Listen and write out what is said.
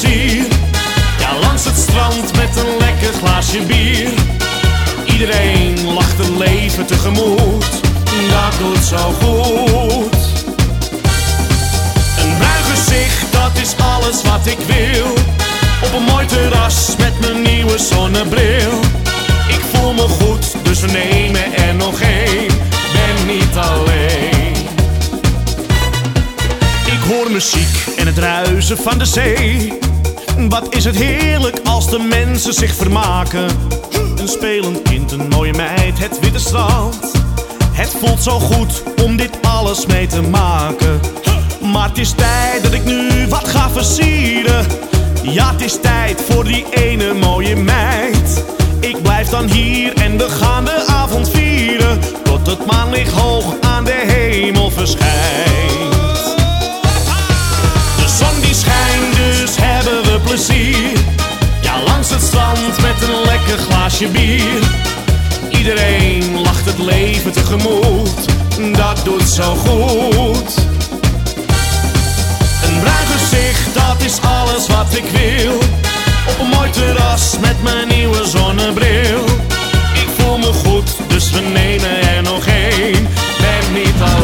Ja, langs het strand met een lekker glaasje bier. Iedereen lacht het leven tegemoet, dat doet zo goed. Een bruin gezicht, dat is alles wat ik wil. Op een mooi terras met mijn nieuwe zonnebril. Ik voel me goed, dus we nemen er nog één. Ben niet alleen. Ik hoor muziek en het ruisen van de zee. Wat is het heerlijk als de mensen zich vermaken. Een spelend kind, een mooie meid, het witte strand. Het voelt zo goed om dit alles mee te maken. Maar het is tijd dat ik nu wat ga versieren. Ja, het is tijd voor die ene mooie meid. Ik blijf dan hier en we gaan de avond vieren. Tot het maanlicht hoog aan de hemel verschijnt. Met een lekker glaasje bier. Iedereen lacht het leven tegemoet, dat doet zo goed. Een bruin gezicht, dat is alles wat ik wil. Op een mooi terras met mijn.